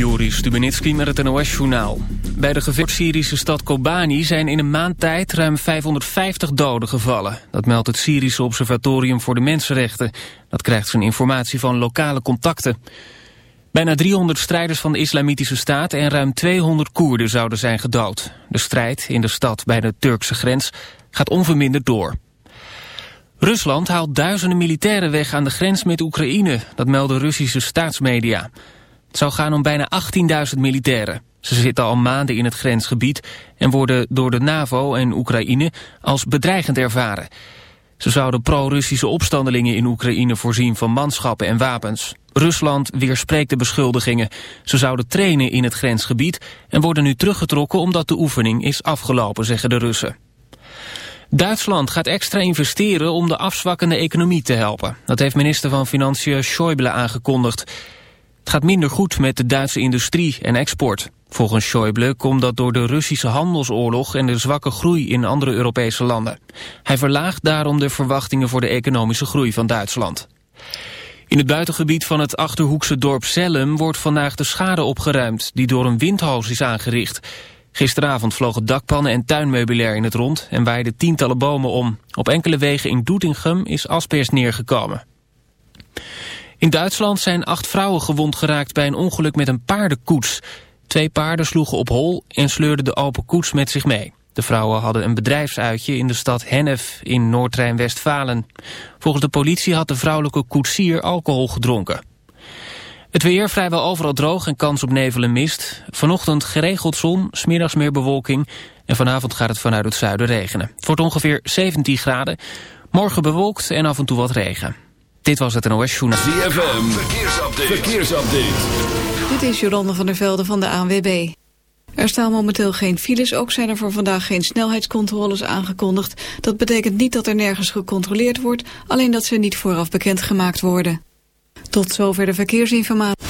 Joris Stubenitski met het NOS-journaal. Bij de gevecht Syrische stad Kobani zijn in een maand tijd ruim 550 doden gevallen. Dat meldt het Syrische Observatorium voor de Mensenrechten. Dat krijgt zijn informatie van lokale contacten. Bijna 300 strijders van de Islamitische Staat en ruim 200 Koerden zouden zijn gedood. De strijd in de stad bij de Turkse grens gaat onverminderd door. Rusland haalt duizenden militairen weg aan de grens met Oekraïne. Dat melden Russische staatsmedia. Het zou gaan om bijna 18.000 militairen. Ze zitten al maanden in het grensgebied en worden door de NAVO en Oekraïne als bedreigend ervaren. Ze zouden pro-Russische opstandelingen in Oekraïne voorzien van manschappen en wapens. Rusland weerspreekt de beschuldigingen. Ze zouden trainen in het grensgebied en worden nu teruggetrokken omdat de oefening is afgelopen, zeggen de Russen. Duitsland gaat extra investeren om de afzwakkende economie te helpen. Dat heeft minister van Financiën Schäuble aangekondigd. Het gaat minder goed met de Duitse industrie en export. Volgens Schäuble komt dat door de Russische handelsoorlog en de zwakke groei in andere Europese landen. Hij verlaagt daarom de verwachtingen voor de economische groei van Duitsland. In het buitengebied van het Achterhoekse dorp Zellem wordt vandaag de schade opgeruimd die door een windhoos is aangericht. Gisteravond vlogen dakpannen en tuinmeubilair in het rond en waaiden tientallen bomen om. Op enkele wegen in Doetinchem is asperges neergekomen. In Duitsland zijn acht vrouwen gewond geraakt bij een ongeluk met een paardenkoets. Twee paarden sloegen op hol en sleurden de open koets met zich mee. De vrouwen hadden een bedrijfsuitje in de stad Hennef in Noord-Rijn-Westfalen. Volgens de politie had de vrouwelijke koetsier alcohol gedronken. Het weer vrijwel overal droog en kans op nevel en mist. Vanochtend geregeld zon, smiddags meer bewolking... en vanavond gaat het vanuit het zuiden regenen. Het wordt ongeveer 17 graden. Morgen bewolkt en af en toe wat regen. Dit was het NOS Journal. ZFM, verkeersupdate. verkeersupdate. Dit is Jolande van der Velde van de ANWB. Er staan momenteel geen files, ook zijn er voor vandaag geen snelheidscontroles aangekondigd. Dat betekent niet dat er nergens gecontroleerd wordt, alleen dat ze niet vooraf bekendgemaakt worden. Tot zover de verkeersinformatie.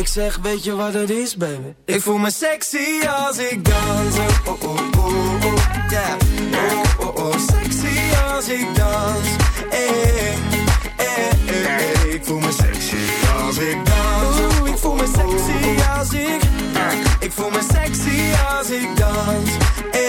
Ik zeg, weet je wat het is, baby? Ik voel me sexy als ik dans. Oh, oh, oh, oh, oh yeah. Oh, oh, oh, sexy als ik dans. Eh, eh, eh, eh. Ik voel me sexy als ik dans. Oh, oh, oh, ik voel me sexy als ik... Ik voel me sexy als ik dans. Eh,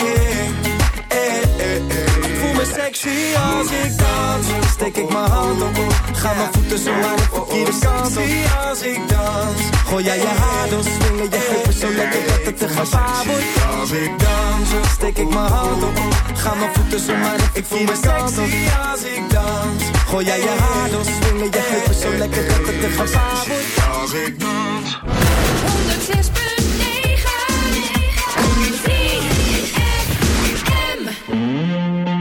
eh, eh ik voel me sexy als ik dans. Steek ik mijn hand op, ga mijn voeten zo maar op voel kant. Sexy als ik dans gooi jij je haar door, swingen je heupen zo lekker dat het te gevaar wordt. Als ik dans, steek ik mijn hand op. Ga mijn voeten zo maar verkeerde kant op. Sexy als ik dans, gooi jij je haar door, swingen je heupen zo lekker dat het te gevaar wordt. Als ik dans. 106.9 When the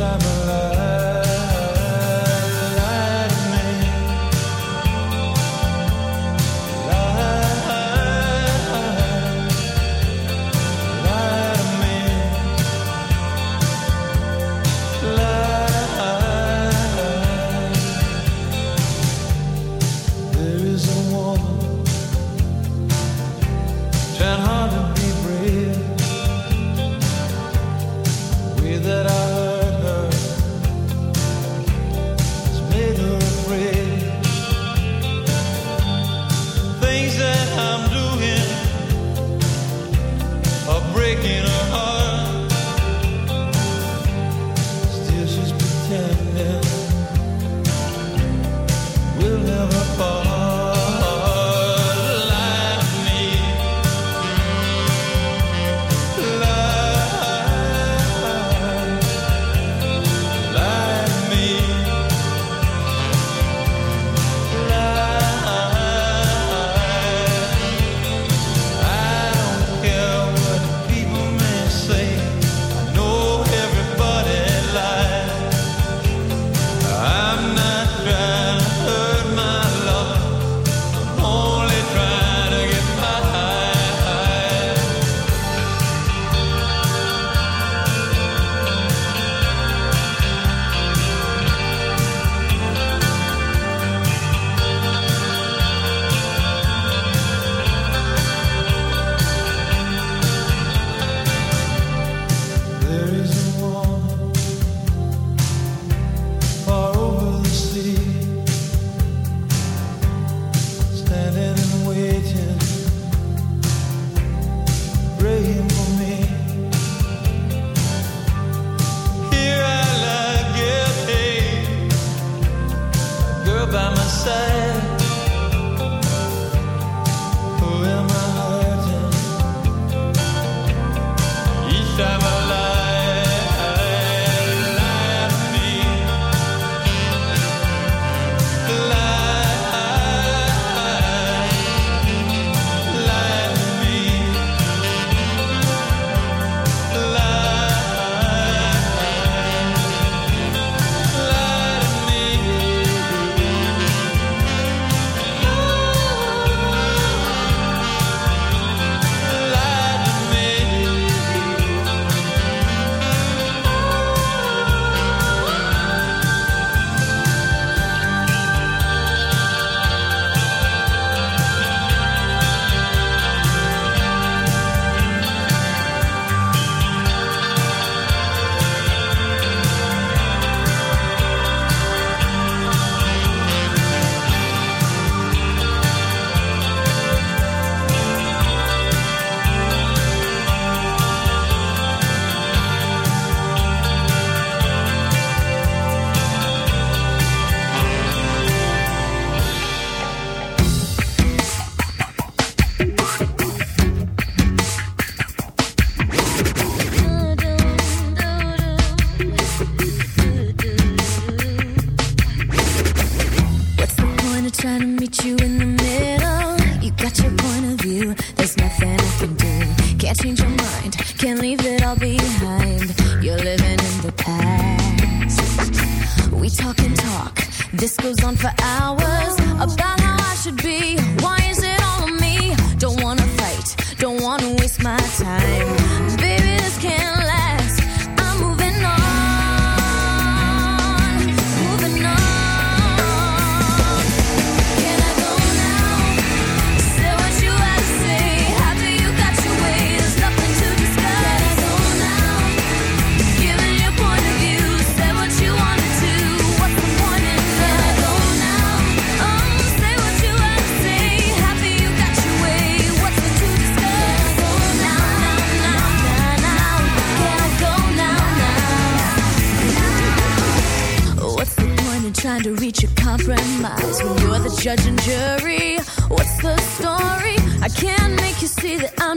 summer. the past. We talk and talk, this goes on for hours. judge and jury. What's the story? I can't make you see that I'm